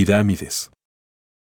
Pirámides.